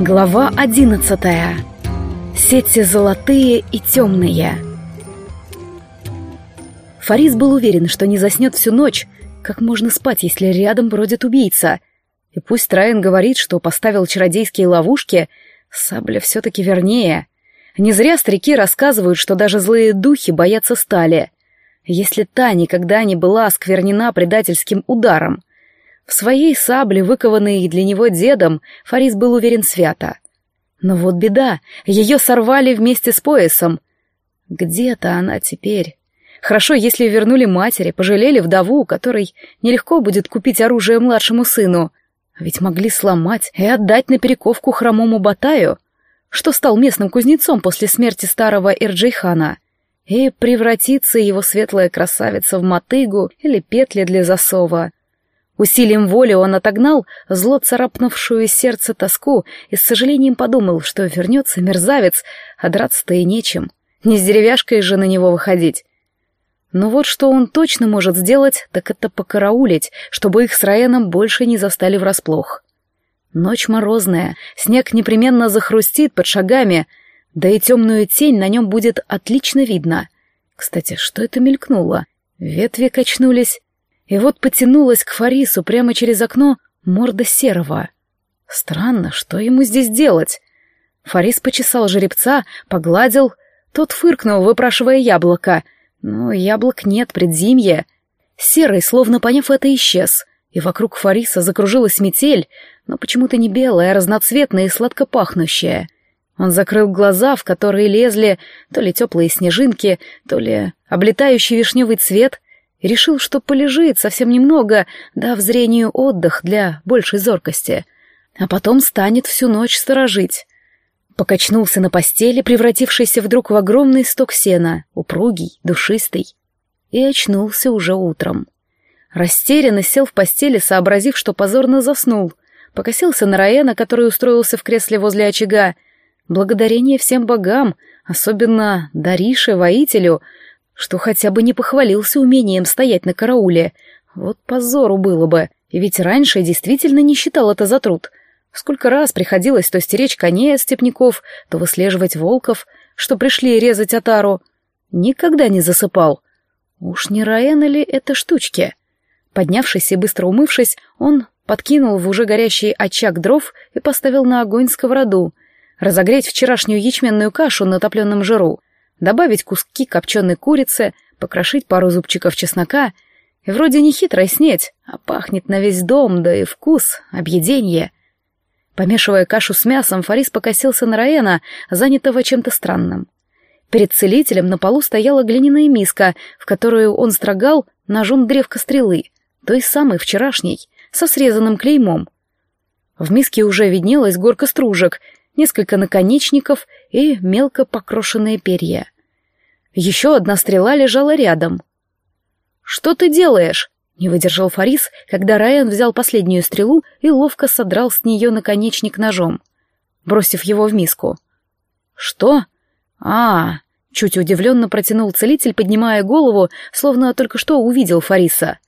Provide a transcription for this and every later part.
Глава одиннадцатая. Сети золотые и темные. Фарис был уверен, что не заснет всю ночь. Как можно спать, если рядом бродит убийца? И пусть Райан говорит, что поставил чародейские ловушки, сабля все-таки вернее. Не зря старики рассказывают, что даже злые духи боятся стали. Если та никогда не была осквернена предательским ударом — в своей сабле, выкованной для него дедом, Фарис был уверен свято. Но вот беда, ее сорвали вместе с поясом. Где-то она теперь. Хорошо, если вернули матери, пожалели вдову, которой нелегко будет купить оружие младшему сыну. Ведь могли сломать и отдать на перековку хромому Батаю, что стал местным кузнецом после смерти старого Ирджейхана, и превратиться его светлая красавица в мотыгу или петли для засова — Усилием воли он отогнал зло царапнувшую сердце тоску и с сожалением подумал, что вернется мерзавец, а драться-то и нечем. Не с деревяшкой же на него выходить. Но вот что он точно может сделать, так это покараулить, чтобы их с Райаном больше не застали врасплох. Ночь морозная, снег непременно захрустит под шагами, да и темную тень на нем будет отлично видно. Кстати, что это мелькнуло? Ветви качнулись, и вот потянулась к Фарису прямо через окно морда серого. Странно, что ему здесь делать? Фарис почесал жеребца, погладил. Тот фыркнул, выпрашивая яблоко. Но яблок нет, предзимье. Серый, словно поняв это, исчез. И вокруг Фариса закружилась метель, но почему-то не белая, а разноцветная и сладко пахнущая. Он закрыл глаза, в которые лезли то ли теплые снежинки, то ли облетающий вишневый цвет, и решил, что полежит совсем немного, дав зрению отдых для большей зоркости, а потом станет всю ночь сторожить. Покачнулся на постели, превратившийся вдруг в огромный сток сена, упругий, душистый, и очнулся уже утром. Растерянно сел в постели, сообразив, что позорно заснул, покосился на Раена, который устроился в кресле возле очага. Благодарение всем богам, особенно Дарише, воителю — что хотя бы не похвалился умением стоять на карауле. Вот позору было бы, ведь раньше действительно не считал это за труд. Сколько раз приходилось то стеречь коней от степняков, то выслеживать волков, что пришли резать отару. Никогда не засыпал. Уж не Раэна ли это штучки? Поднявшись и быстро умывшись, он подкинул в уже горящий очаг дров и поставил на огонь сковороду, разогреть вчерашнюю ячменную кашу на топленном жиру — добавить куски копченой курицы, покрошить пару зубчиков чеснока, и вроде не хитро снеть, а пахнет на весь дом, да и вкус, объеденье. Помешивая кашу с мясом, Фарис покосился на Раена, занятого чем-то странным. Перед целителем на полу стояла глиняная миска, в которую он строгал ножом древко стрелы, той самой вчерашней, со срезанным клеймом. В миске уже виднелась горка стружек, несколько наконечников и мелко покрошенные перья. Еще одна стрела лежала рядом. «Что ты делаешь?» — не выдержал Фарис, когда Райан взял последнюю стрелу и ловко содрал с нее наконечник ножом, бросив его в миску. «Что? А, чуть удивленно протянул целитель, поднимая голову, словно только что увидел Фариса.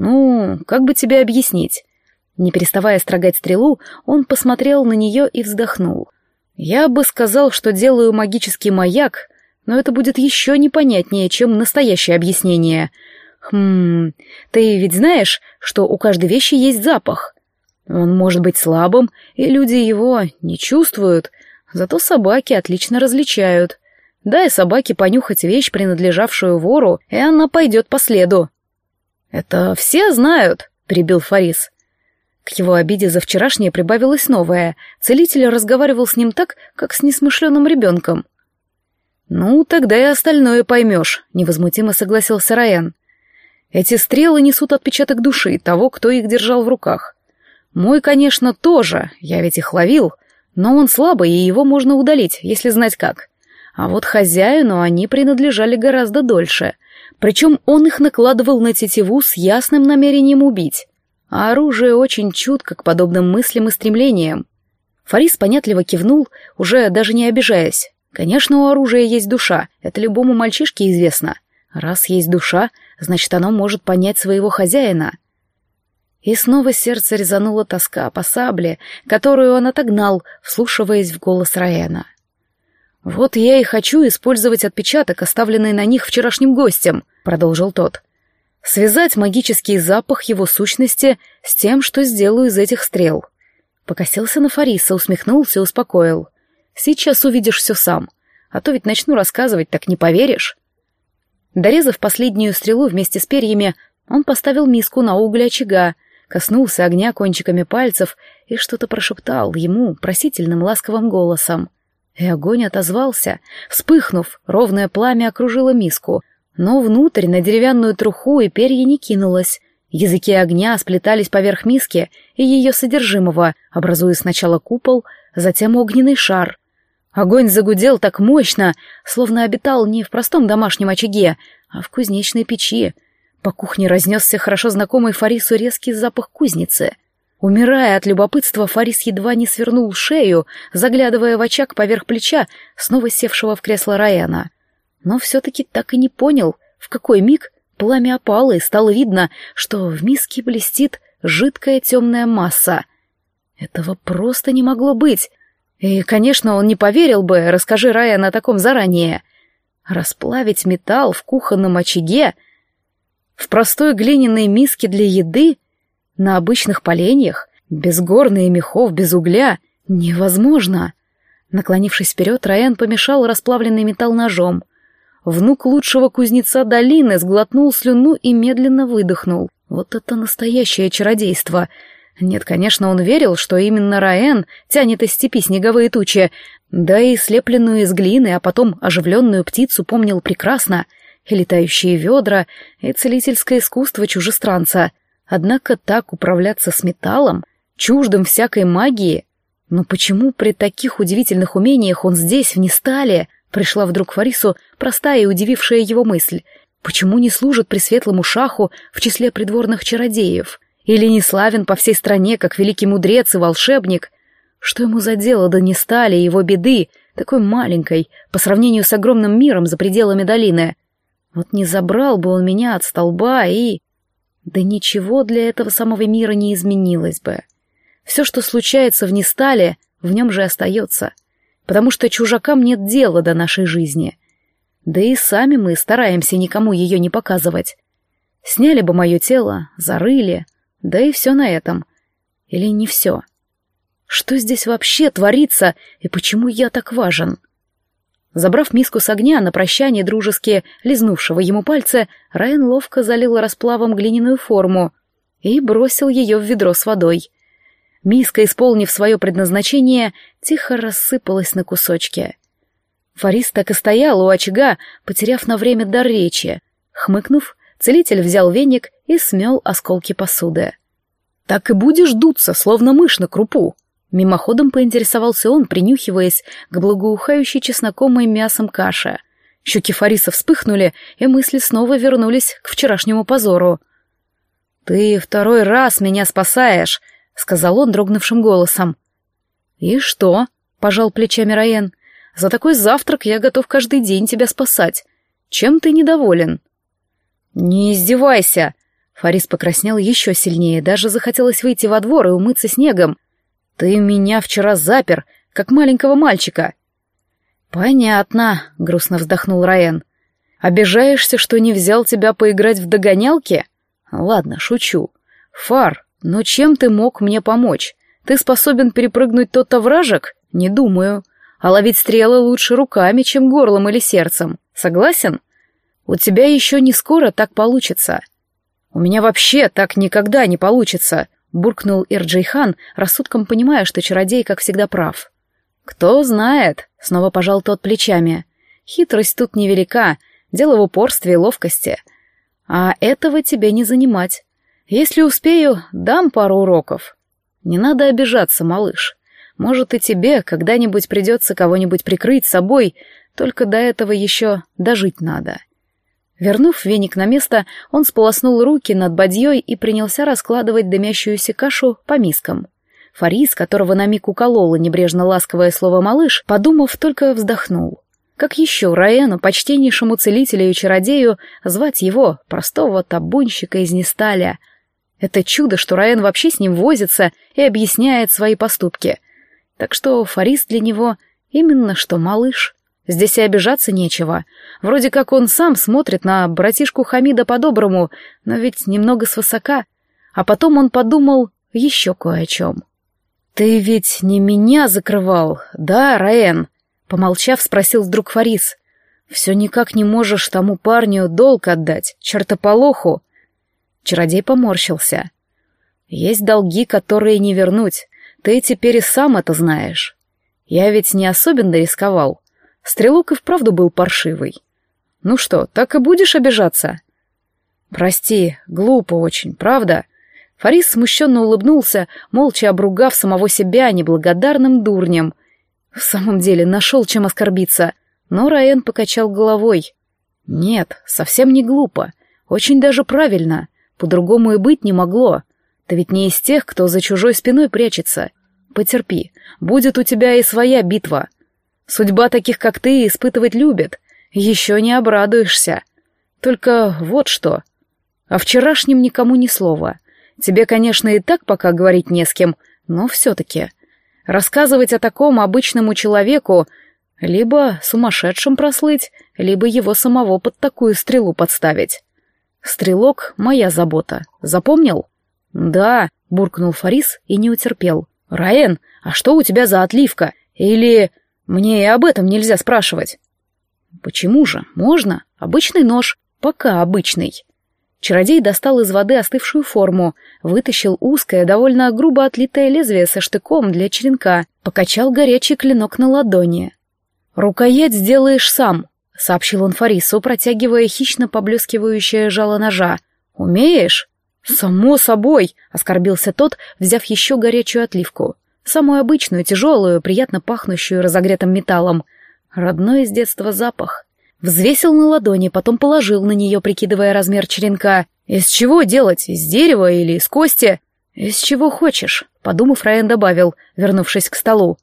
«Ну, как бы тебе объяснить?» Не переставая строгать стрелу, он посмотрел на нее и вздохнул. «Я бы сказал, что делаю магический маяк, но это будет еще непонятнее, чем настоящее объяснение. Хм, ты ведь знаешь, что у каждой вещи есть запах? Он может быть слабым, и люди его не чувствуют, зато собаки отлично различают. Дай собаке понюхать вещь, принадлежавшую вору, и она пойдет по следу. «Это все знают», — перебил Фарис. К его обиде за вчерашнее прибавилось новое. Целитель разговаривал с ним так, как с несмышленным ребенком. «Ну, тогда и остальное поймешь», — невозмутимо согласился Райан. «Эти стрелы несут отпечаток души того, кто их держал в руках. Мой, конечно, тоже, я ведь их ловил, но он слабый, и его можно удалить, если знать как. А вот хозяину они принадлежали гораздо дольше, причем он их накладывал на тетиву с ясным намерением убить а оружие очень чутко к подобным мыслям и стремлениям. Фарис понятливо кивнул, уже даже не обижаясь. Конечно, у оружия есть душа, это любому мальчишке известно. Раз есть душа, значит, оно может понять своего хозяина. И снова сердце резанула тоска по сабле, которую он отогнал, вслушиваясь в голос Раэна. «Вот я и хочу использовать отпечаток, оставленный на них вчерашним гостем», — продолжил тот. «Связать магический запах его сущности с тем, что сделаю из этих стрел». Покосился на Фариса, усмехнулся успокоил. «Сейчас увидишь все сам, а то ведь начну рассказывать, так не поверишь». Дорезав последнюю стрелу вместе с перьями, он поставил миску на уголь очага, коснулся огня кончиками пальцев и что-то прошептал ему просительным ласковым голосом. И огонь отозвался. Вспыхнув, ровное пламя окружило миску, но внутрь на деревянную труху и перья не кинулось. Языки огня сплетались поверх миски и ее содержимого, образуя сначала купол, затем огненный шар. Огонь загудел так мощно, словно обитал не в простом домашнем очаге, а в кузнечной печи. По кухне разнесся хорошо знакомый Фарису резкий запах кузницы — Умирая от любопытства, Фарис едва не свернул шею, заглядывая в очаг поверх плеча, снова севшего в кресло Раяна. Но все-таки так и не понял, в какой миг пламя опало, и стало видно, что в миске блестит жидкая темная масса. Этого просто не могло быть. И, конечно, он не поверил бы, расскажи Раян о таком заранее. Расплавить металл в кухонном очаге, в простой глиняной миске для еды — на обычных поленьях, без горны и мехов, без угля, невозможно. Наклонившись вперед, Раен помешал расплавленный металл ножом. Внук лучшего кузнеца долины сглотнул слюну и медленно выдохнул. Вот это настоящее чародейство. Нет, конечно, он верил, что именно Раен тянет из степи снеговые тучи, да и слепленную из глины, а потом оживленную птицу помнил прекрасно, и летающие ведра, и целительское искусство чужестранца — Однако так управляться с металлом, чуждым всякой магии... Но почему при таких удивительных умениях он здесь, в Нестале, пришла вдруг Фарису простая и удивившая его мысль? Почему не служит пресветлому шаху в числе придворных чародеев? Или не славен по всей стране, как великий мудрец и волшебник? Что ему за дело до Нестали и его беды, такой маленькой, по сравнению с огромным миром за пределами долины? Вот не забрал бы он меня от столба и... Да ничего для этого самого мира не изменилось бы. Все, что случается в Нестале, в нем же остается, потому что чужакам нет дела до нашей жизни. Да и сами мы стараемся никому ее не показывать. Сняли бы мое тело, зарыли, да и все на этом. Или не все. Что здесь вообще творится, и почему я так важен? Забрав миску с огня на прощание дружески лизнувшего ему пальцы, Райан ловко залил расплавом глиняную форму и бросил ее в ведро с водой. Миска, исполнив свое предназначение, тихо рассыпалась на кусочки. Фарис так и стоял у очага, потеряв на время дар речи. Хмыкнув, целитель взял веник и смел осколки посуды. «Так и будешь дуться, словно мышь на крупу», Мимоходом поинтересовался он, принюхиваясь к благоухающей чесноком и мясом каше. Щеки Фариса вспыхнули, и мысли снова вернулись к вчерашнему позору. «Ты второй раз меня спасаешь», — сказал он дрогнувшим голосом. «И что?» — пожал плечами Раен. «За такой завтрак я готов каждый день тебя спасать. Чем ты недоволен?» «Не издевайся!» Фарис покраснел еще сильнее, даже захотелось выйти во двор и умыться снегом. «Ты меня вчера запер, как маленького мальчика». «Понятно», — грустно вздохнул Раен. «Обижаешься, что не взял тебя поиграть в догонялки?» «Ладно, шучу. Фар, но чем ты мог мне помочь? Ты способен перепрыгнуть тот овражек? Не думаю. А ловить стрелы лучше руками, чем горлом или сердцем. Согласен? У тебя еще не скоро так получится. У меня вообще так никогда не получится буркнул Ирджейхан, рассудком понимая, что чародей, как всегда, прав. «Кто знает», — снова пожал тот плечами. «Хитрость тут невелика, дело в упорстве и ловкости. А этого тебе не занимать. Если успею, дам пару уроков. Не надо обижаться, малыш. Может, и тебе когда-нибудь придется кого-нибудь прикрыть собой, только до этого еще дожить надо». Вернув веник на место, он сполоснул руки над бадьей и принялся раскладывать дымящуюся кашу по мискам. Фарис, которого на миг уколола небрежно ласковое слово «малыш», подумав, только вздохнул. Как еще Раэну, почтеннейшему целителю и чародею, звать его, простого табунщика из Несталя? Это чудо, что Раэн вообще с ним возится и объясняет свои поступки. Так что Фарис для него именно что малыш. Здесь и обижаться нечего. Вроде как он сам смотрит на братишку Хамида по-доброму, но ведь немного свысока. А потом он подумал еще кое о чем. «Ты ведь не меня закрывал, да, Раэн?» Помолчав, спросил вдруг Фарис. «Все никак не можешь тому парню долг отдать, чертополоху». Чародей поморщился. «Есть долги, которые не вернуть. Ты теперь и сам это знаешь. Я ведь не особенно рисковал. Стрелок и вправду был паршивый. Ну что, так и будешь обижаться? Прости, глупо очень, правда? Фарис смущенно улыбнулся, молча обругав самого себя неблагодарным дурнем. В самом деле, нашел чем оскорбиться. Но Раен покачал головой. Нет, совсем не глупо. Очень даже правильно. По-другому и быть не могло. Ты ведь не из тех, кто за чужой спиной прячется. Потерпи, будет у тебя и своя битва. Судьба таких, как ты, испытывать любит. Еще не обрадуешься. Только вот что. О вчерашнем никому ни слова. Тебе, конечно, и так пока говорить не с кем, но все-таки. Рассказывать о таком обычному человеку либо сумасшедшим прослыть, либо его самого под такую стрелу подставить. Стрелок — моя забота. Запомнил? Да, буркнул Фарис и не утерпел. Раен, а что у тебя за отливка? Или мне и об этом нельзя спрашивать. Почему же? Можно. Обычный нож. Пока обычный. Чародей достал из воды остывшую форму, вытащил узкое, довольно грубо отлитое лезвие со штыком для черенка, покачал горячий клинок на ладони. «Рукоять сделаешь сам», — сообщил он Фарису, протягивая хищно поблескивающее жало ножа. «Умеешь?» «Само собой», — оскорбился тот, взяв еще горячую отливку. Самую обычную, тяжелую, приятно пахнущую разогретым металлом. Родной из детства запах. Взвесил на ладони, потом положил на нее, прикидывая размер черенка. «Из чего делать? Из дерева или из кости?» «Из чего хочешь», — подумав, Райан добавил, вернувшись к столу.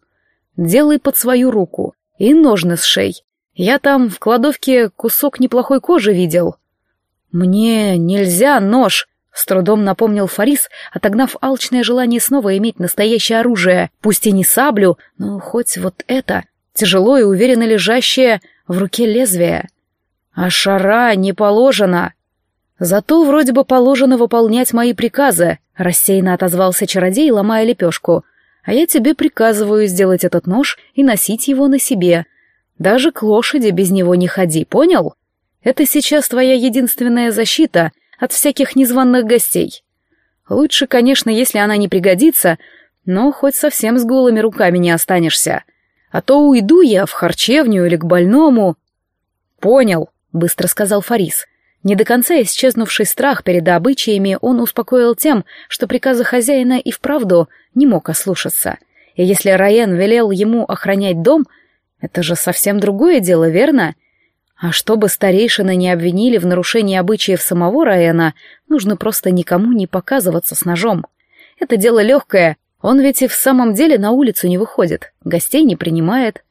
«Делай под свою руку. И ножны с шей. Я там в кладовке кусок неплохой кожи видел». «Мне нельзя нож», с трудом напомнил Фарис, отогнав алчное желание снова иметь настоящее оружие, пусть и не саблю, но хоть вот это, тяжело и уверенно лежащее в руке лезвие. А шара не положено. Зато вроде бы положено выполнять мои приказы, рассеянно отозвался чародей, ломая лепешку. А я тебе приказываю сделать этот нож и носить его на себе. Даже к лошади без него не ходи, понял? Это сейчас твоя единственная защита — от всяких незваных гостей. Лучше, конечно, если она не пригодится, но хоть совсем с голыми руками не останешься. А то уйду я в харчевню или к больному. Понял, быстро сказал Фарис. Не до конца исчезнувший страх перед обычаями он успокоил тем, что приказа хозяина и вправду не мог ослушаться. И если Райан велел ему охранять дом, это же совсем другое дело, верно? А чтобы старейшины не обвинили в нарушении обычаев самого Раэна, нужно просто никому не показываться с ножом. Это дело легкое, он ведь и в самом деле на улицу не выходит, гостей не принимает.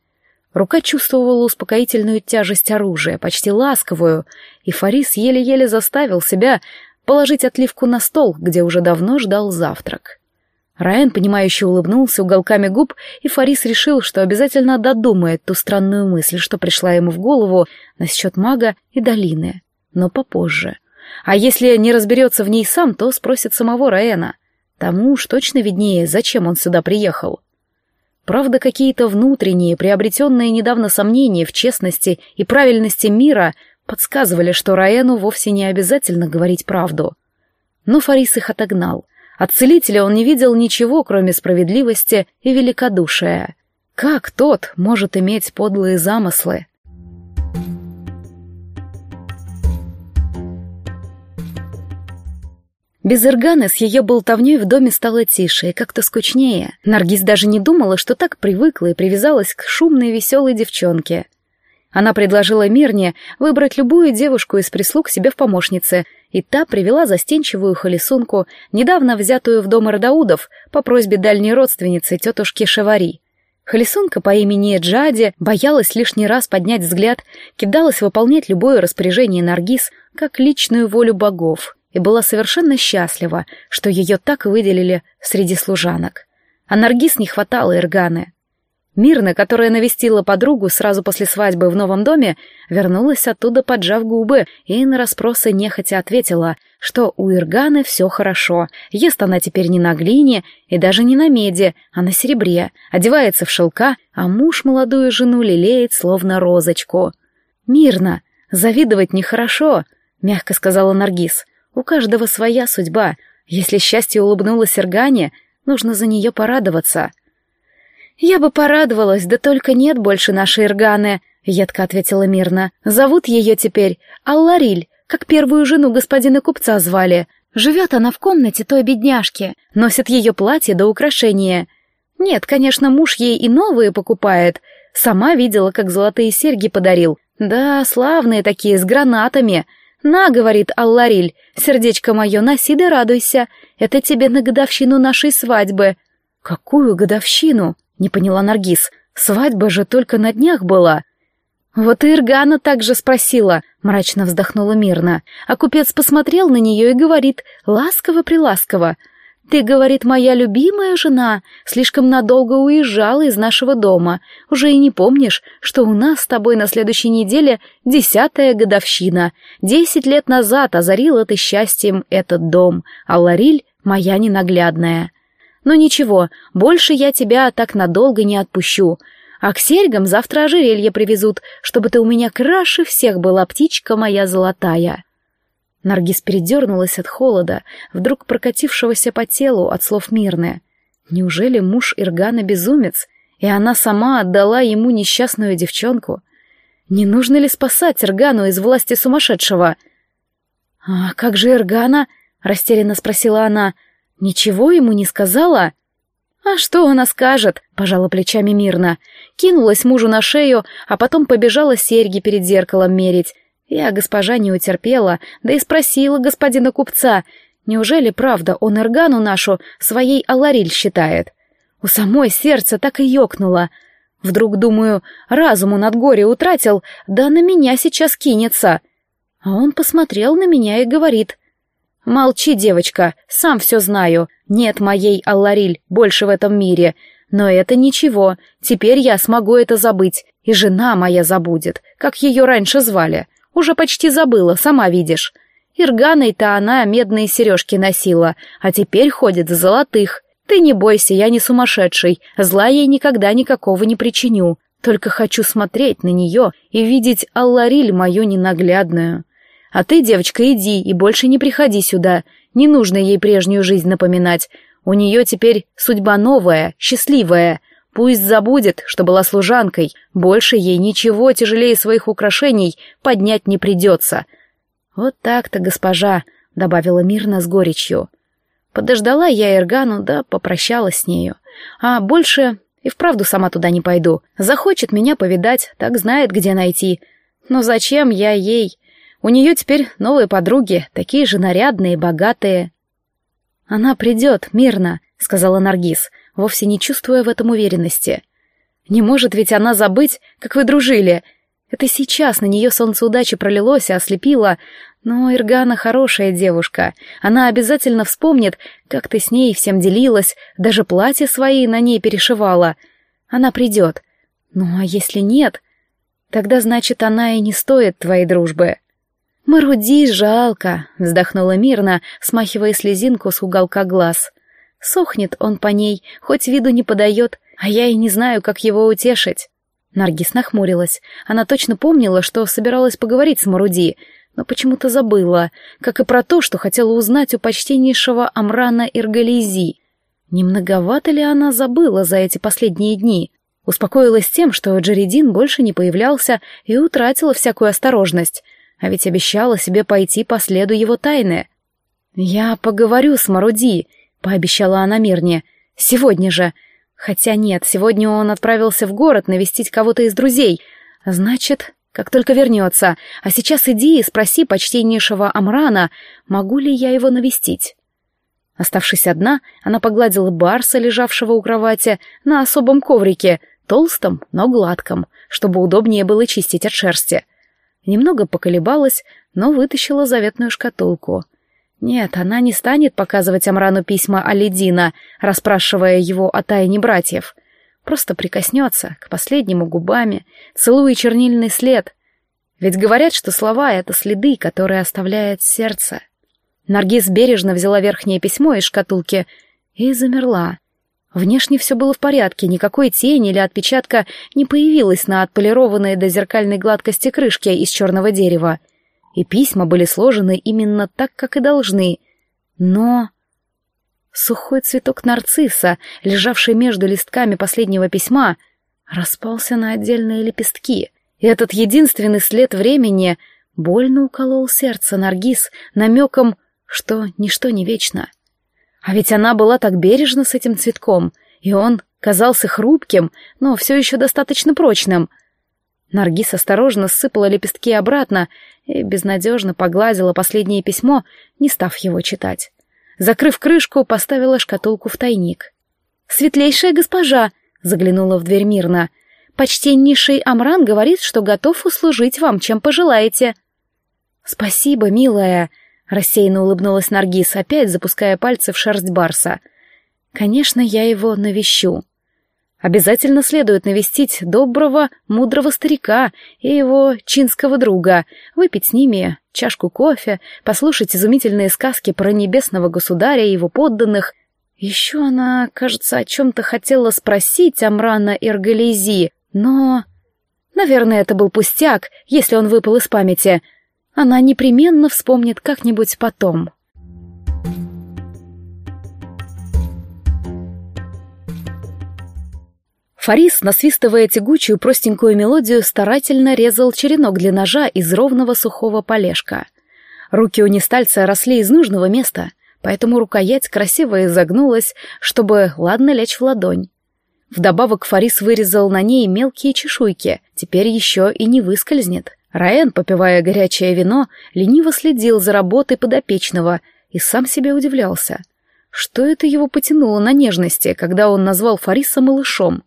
Рука чувствовала успокоительную тяжесть оружия, почти ласковую, и Фарис еле-еле заставил себя положить отливку на стол, где уже давно ждал завтрак. Райан, понимающе улыбнулся уголками губ, и Фарис решил, что обязательно додумает ту странную мысль, что пришла ему в голову насчет мага и долины, но попозже. А если не разберется в ней сам, то спросит самого Раэна. Тому уж точно виднее, зачем он сюда приехал. Правда, какие-то внутренние, приобретенные недавно сомнения в честности и правильности мира подсказывали, что Раэну вовсе не обязательно говорить правду. Но Фарис их отогнал — от целителя он не видел ничего, кроме справедливости и великодушия. Как тот может иметь подлые замыслы? Без Ирганы с ее болтовней в доме стало тише и как-то скучнее. Наргиз даже не думала, что так привыкла и привязалась к шумной веселой девчонке. Она предложила Мирне выбрать любую девушку из прислуг себе в помощнице, и та привела застенчивую холесунку, недавно взятую в дом Радаудов по просьбе дальней родственницы тетушки Шевари. Холесунка по имени Джади боялась лишний раз поднять взгляд, кидалась выполнять любое распоряжение Наргиз как личную волю богов и была совершенно счастлива, что ее так выделили среди служанок. А Наргиз не хватало Ирганы. Мирна, которая навестила подругу сразу после свадьбы в новом доме, вернулась оттуда, поджав губы, и на расспросы нехотя ответила, что у Ирганы все хорошо. Ест она теперь не на глине и даже не на меди, а на серебре, одевается в шелка, а муж молодую жену лелеет, словно розочку. «Мирно, завидовать нехорошо», — мягко сказала Наргиз. «У каждого своя судьба. Если счастье улыбнулось Иргане, нужно за нее порадоваться». «Я бы порадовалась, да только нет больше нашей Ирганы», — едко ответила мирно. «Зовут ее теперь Аллариль, как первую жену господина купца звали. Живет она в комнате той бедняжки, носит ее платье до украшения. Нет, конечно, муж ей и новые покупает. Сама видела, как золотые серьги подарил. Да, славные такие, с гранатами. «На», — говорит Аллариль, — «сердечко мое, носи да радуйся. Это тебе на годовщину нашей свадьбы». «Какую годовщину?» Не поняла Наргиз. Свадьба же только на днях была. Вот и Иргана также спросила, мрачно вздохнула мирно. А купец посмотрел на нее и говорит, ласково-приласково. «Ты, — говорит, — моя любимая жена, слишком надолго уезжала из нашего дома. Уже и не помнишь, что у нас с тобой на следующей неделе десятая годовщина. Десять лет назад озарила ты счастьем этот дом, а Лариль — моя ненаглядная. Но ничего, больше я тебя так надолго не отпущу. А к серьгам завтра ожерелье привезут, чтобы ты у меня краше всех была, птичка моя золотая». Наргиз передернулась от холода, вдруг прокатившегося по телу от слов Мирны. Неужели муж Иргана безумец, и она сама отдала ему несчастную девчонку? Не нужно ли спасать Иргану из власти сумасшедшего? «А как же Иргана?» — растерянно спросила она. Ничего ему не сказала? А что она скажет? Пожала плечами мирно. Кинулась мужу на шею, а потом побежала серьги перед зеркалом мерить. Я госпожа не утерпела, да и спросила господина купца, неужели правда он Эргану нашу своей Алариль считает? У самой сердце так и ёкнуло. Вдруг, думаю, разуму над горе утратил, да на меня сейчас кинется. А он посмотрел на меня и говорит, «Молчи, девочка, сам все знаю. Нет моей Аллариль больше в этом мире. Но это ничего, теперь я смогу это забыть. И жена моя забудет, как ее раньше звали. Уже почти забыла, сама видишь. Ирганой-то она медные сережки носила, а теперь ходит в золотых. Ты не бойся, я не сумасшедший, зла ей никогда никакого не причиню. Только хочу смотреть на нее и видеть Аллариль мою ненаглядную. А ты, девочка, иди и больше не приходи сюда. Не нужно ей прежнюю жизнь напоминать. У нее теперь судьба новая, счастливая. Пусть забудет, что была служанкой. Больше ей ничего тяжелее своих украшений поднять не придется. Вот так-то, госпожа, — добавила мирно с горечью. Подождала я Эргану, да попрощалась с нею. А больше и вправду сама туда не пойду. Захочет меня повидать, так знает, где найти. Но зачем я ей? У нее теперь новые подруги, такие же нарядные, богатые. «Она придет, мирно», — сказала Наргиз, вовсе не чувствуя в этом уверенности. «Не может ведь она забыть, как вы дружили. Это сейчас на нее солнце удачи пролилось и ослепило. Но Иргана хорошая девушка. Она обязательно вспомнит, как ты с ней всем делилась, даже платья свои на ней перешивала. Она придет. Ну а если нет, тогда значит она и не стоит твоей дружбы». «Маруди жалко», — вздохнула мирно, смахивая слезинку с уголка глаз. «Сохнет он по ней, хоть виду не подает, а я и не знаю, как его утешить». Наргиз нахмурилась. Она точно помнила, что собиралась поговорить с Маруди, но почему-то забыла, как и про то, что хотела узнать у почтеннейшего Амрана Иргализи. Не многовато ли она забыла за эти последние дни? Успокоилась тем, что Джеридин больше не появлялся и утратила всякую осторожность — а ведь обещала себе пойти по следу его тайны. «Я поговорю с Маруди», — пообещала она мирне. «Сегодня же. Хотя нет, сегодня он отправился в город навестить кого-то из друзей. Значит, как только вернется. А сейчас иди и спроси почтеннейшего Амрана, могу ли я его навестить». Оставшись одна, она погладила барса, лежавшего у кровати, на особом коврике, толстом, но гладком, чтобы удобнее было чистить от шерсти. Немного поколебалась, но вытащила заветную шкатулку. Нет, она не станет показывать Амрану письма Алидина, расспрашивая его о тайне братьев. Просто прикоснется к последнему губами, целуя чернильный след. Ведь говорят, что слова — это следы, которые оставляет сердце. Наргиз бережно взяла верхнее письмо из шкатулки и замерла. Внешне все было в порядке, никакой тени или отпечатка не появилось на отполированной до зеркальной гладкости крышке из черного дерева. И письма были сложены именно так, как и должны. Но... Сухой цветок нарцисса, лежавший между листками последнего письма, распался на отдельные лепестки. И этот единственный след времени больно уколол сердце Наргиз намеком, что ничто не вечно. А ведь она была так бережна с этим цветком, и он казался хрупким, но все еще достаточно прочным. Наргиз осторожно сыпала лепестки обратно и безнадежно погладила последнее письмо, не став его читать. Закрыв крышку, поставила шкатулку в тайник. «Светлейшая госпожа!» — заглянула в дверь мирно. «Почтеннейший Амран говорит, что готов услужить вам, чем пожелаете». «Спасибо, милая!» — рассеянно улыбнулась Наргиз, опять запуская пальцы в шерсть барса. «Конечно, я его навещу». Обязательно следует навестить доброго, мудрого старика и его чинского друга, выпить с ними чашку кофе, послушать изумительные сказки про небесного государя и его подданных. Еще она, кажется, о чем-то хотела спросить Амрана Иргалези, но... Наверное, это был пустяк, если он выпал из памяти. Она непременно вспомнит как-нибудь потом. Фарис, насвистывая тягучую простенькую мелодию, старательно резал черенок для ножа из ровного сухого полежка. Руки у нестальца росли из нужного места, поэтому рукоять красиво изогнулась, чтобы ладно лечь в ладонь. Вдобавок Фарис вырезал на ней мелкие чешуйки, теперь еще и не выскользнет. Раен, попивая горячее вино, лениво следил за работой подопечного и сам себе удивлялся. Что это его потянуло на нежности, когда он назвал Фариса малышом?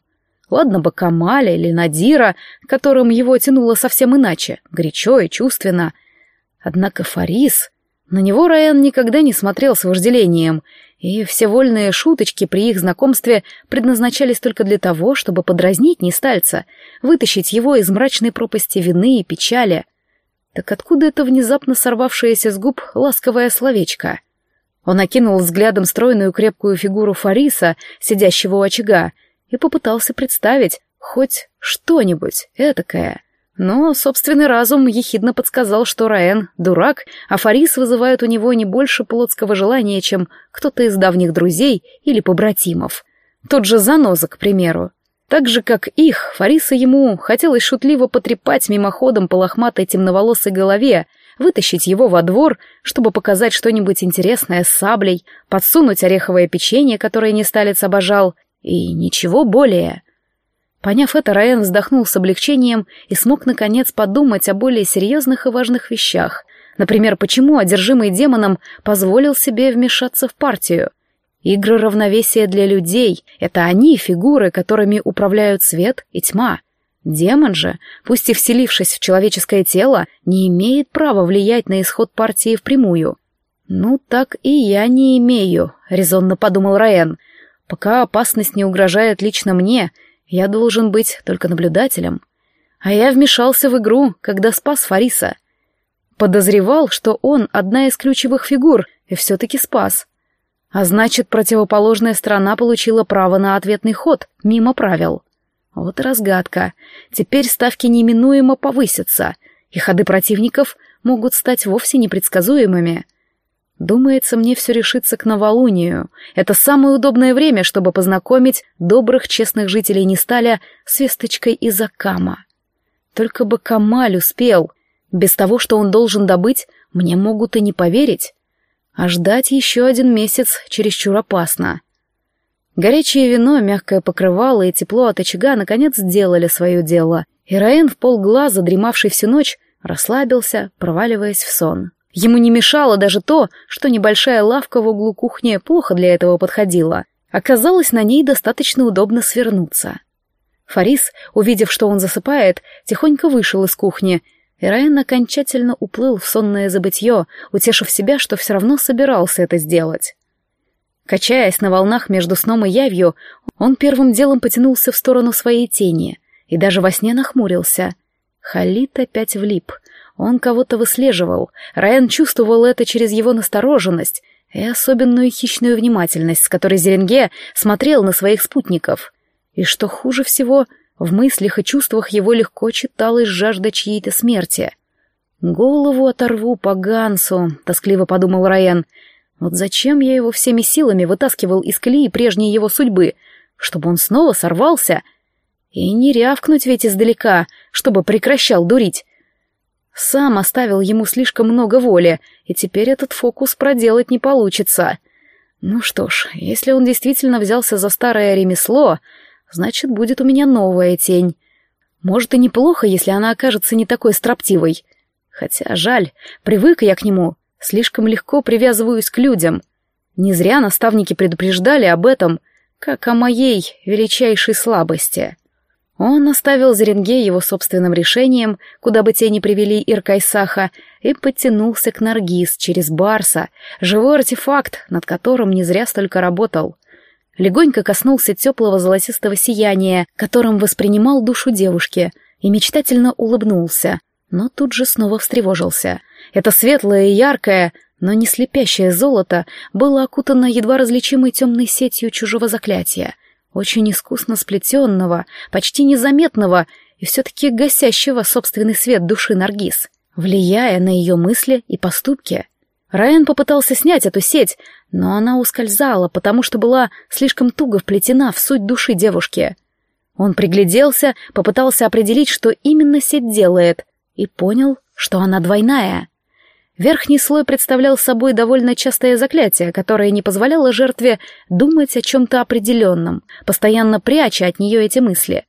Ладно бы Камаля или Надира, которым его тянуло совсем иначе, горячо и чувственно. Однако Фарис... На него Райан никогда не смотрел с вожделением, и все вольные шуточки при их знакомстве предназначались только для того, чтобы подразнить Нестальца, вытащить его из мрачной пропасти вины и печали. Так откуда это внезапно сорвавшееся с губ ласковое словечко? Он окинул взглядом стройную крепкую фигуру Фариса, сидящего у очага, и попытался представить хоть что-нибудь этакое. Но собственный разум ехидно подсказал, что Раэн — дурак, а Фарис вызывает у него не больше плотского желания, чем кто-то из давних друзей или побратимов. Тот же Заноза, к примеру. Так же, как их, Фариса ему хотелось шутливо потрепать мимоходом по лохматой темноволосой голове, вытащить его во двор, чтобы показать что-нибудь интересное с саблей, подсунуть ореховое печенье, которое не сталец обожал, и ничего более. Поняв это, Раен вздохнул с облегчением и смог наконец подумать о более серьезных и важных вещах. Например, почему одержимый демоном позволил себе вмешаться в партию. Игры равновесия для людей — это они, фигуры, которыми управляют свет и тьма. Демон же, пусть и вселившись в человеческое тело, не имеет права влиять на исход партии впрямую. «Ну, так и я не имею», — резонно подумал Раен, Пока опасность не угрожает лично мне, я должен быть только наблюдателем. А я вмешался в игру, когда спас Фариса. Подозревал, что он одна из ключевых фигур, и все-таки спас. А значит, противоположная сторона получила право на ответный ход, мимо правил. Вот и разгадка. Теперь ставки неминуемо повысятся, и ходы противников могут стать вовсе непредсказуемыми — Думается, мне все решится к новолунию. Это самое удобное время, чтобы познакомить добрых, честных жителей Несталя с весточкой из Акама. Только бы Камаль успел. Без того, что он должен добыть, мне могут и не поверить. А ждать еще один месяц чересчур опасно. Горячее вино, мягкое покрывало и тепло от очага наконец сделали свое дело. И Раен в полглаза, дремавший всю ночь, расслабился, проваливаясь в сон. Ему не мешало даже то, что небольшая лавка в углу кухни плохо для этого подходила. Оказалось, на ней достаточно удобно свернуться. Фарис, увидев, что он засыпает, тихонько вышел из кухни, и Райан окончательно уплыл в сонное забытье, утешив себя, что все равно собирался это сделать. Качаясь на волнах между сном и явью, он первым делом потянулся в сторону своей тени и даже во сне нахмурился. Халит опять влип. Он кого-то выслеживал. Райан чувствовал это через его настороженность и особенную хищную внимательность, с которой Зеренге смотрел на своих спутников. И что хуже всего, в мыслях и чувствах его легко читалась жажда чьей-то смерти. «Голову оторву по Гансу», — тоскливо подумал Райан. «Вот зачем я его всеми силами вытаскивал из колеи прежней его судьбы? Чтобы он снова сорвался? И не рявкнуть ведь издалека, чтобы прекращал дурить. Сам оставил ему слишком много воли, и теперь этот фокус проделать не получится. Ну что ж, если он действительно взялся за старое ремесло, значит, будет у меня новая тень. Может, и неплохо, если она окажется не такой строптивой. Хотя жаль, привык я к нему, слишком легко привязываюсь к людям. Не зря наставники предупреждали об этом, как о моей величайшей слабости. Он оставил Зеренге его собственным решением, куда бы те ни привели Иркайсаха, и подтянулся к Наргиз через Барса, живой артефакт, над которым не зря столько работал. Легонько коснулся теплого золотистого сияния, которым воспринимал душу девушки, и мечтательно улыбнулся, но тут же снова встревожился. Это светлое и яркое, но не слепящее золото было окутано едва различимой темной сетью чужого заклятия — очень искусно сплетенного, почти незаметного и все-таки гасящего собственный свет души Наргиз, влияя на ее мысли и поступки. Райан попытался снять эту сеть, но она ускользала, потому что была слишком туго вплетена в суть души девушки. Он пригляделся, попытался определить, что именно сеть делает, и понял, что она двойная. Верхний слой представлял собой довольно частое заклятие, которое не позволяло жертве думать о чем-то определенном, постоянно пряча от нее эти мысли.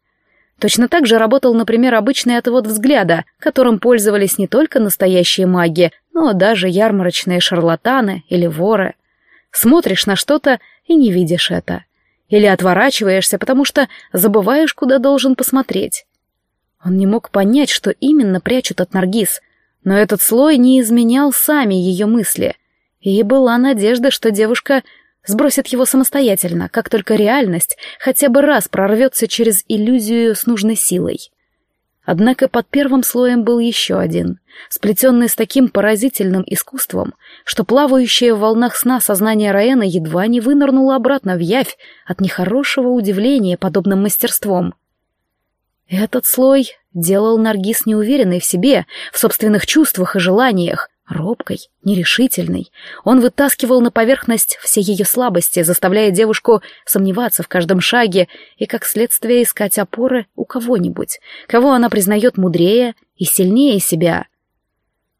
Точно так же работал, например, обычный отвод взгляда, которым пользовались не только настоящие маги, но даже ярмарочные шарлатаны или воры. Смотришь на что-то и не видишь это. Или отворачиваешься, потому что забываешь, куда должен посмотреть. Он не мог понять, что именно прячут от Наргиз — но этот слой не изменял сами ее мысли, и была надежда, что девушка сбросит его самостоятельно, как только реальность хотя бы раз прорвется через иллюзию с нужной силой. Однако под первым слоем был еще один, сплетенный с таким поразительным искусством, что плавающее в волнах сна сознание Раэна едва не вынырнуло обратно в явь от нехорошего удивления подобным мастерством. Этот слой делал Наргиз неуверенной в себе, в собственных чувствах и желаниях, робкой, нерешительной. Он вытаскивал на поверхность все ее слабости, заставляя девушку сомневаться в каждом шаге и, как следствие, искать опоры у кого-нибудь, кого она признает мудрее и сильнее себя.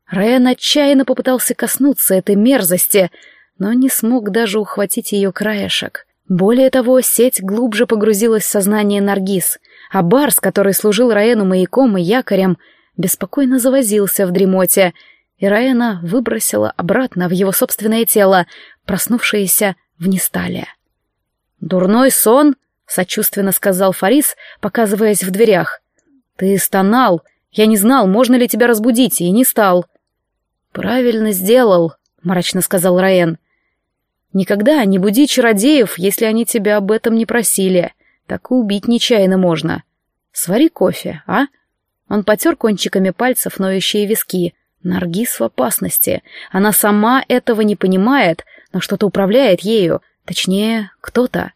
Райан отчаянно попытался коснуться этой мерзости, но не смог даже ухватить ее краешек. Более того, сеть глубже погрузилась в сознание Наргиз, а Барс, который служил Раэну маяком и якорем, беспокойно завозился в дремоте, и Раэна выбросила обратно в его собственное тело, проснувшееся в Нестале. «Дурной сон?» — сочувственно сказал Фарис, показываясь в дверях. «Ты стонал. Я не знал, можно ли тебя разбудить, и не стал». «Правильно сделал», — мрачно сказал Раэн. «Никогда не буди чародеев, если они тебя об этом не просили. Так и убить нечаянно можно. Свари кофе, а? Он потер кончиками пальцев ноющие виски. Наргиз в опасности. Она сама этого не понимает, но что-то управляет ею. Точнее, кто-то.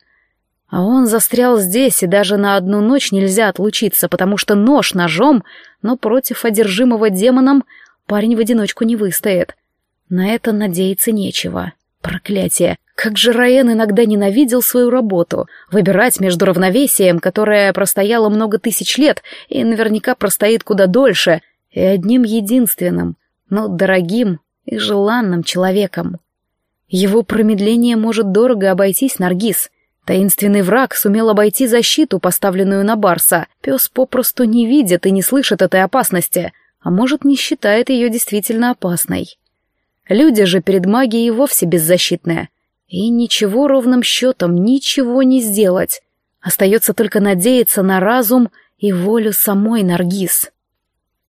А он застрял здесь, и даже на одну ночь нельзя отлучиться, потому что нож ножом, но против одержимого демоном парень в одиночку не выстоит. На это надеяться нечего. Проклятие! Как же Раен иногда ненавидел свою работу, выбирать между равновесием, которое простояло много тысяч лет и наверняка простоит куда дольше, и одним единственным, но дорогим и желанным человеком. Его промедление может дорого обойтись Наргиз. Таинственный враг сумел обойти защиту, поставленную на Барса. Пес попросту не видит и не слышит этой опасности, а может, не считает ее действительно опасной. Люди же перед магией вовсе беззащитные — и ничего ровным счетом, ничего не сделать. Остается только надеяться на разум и волю самой Наргиз.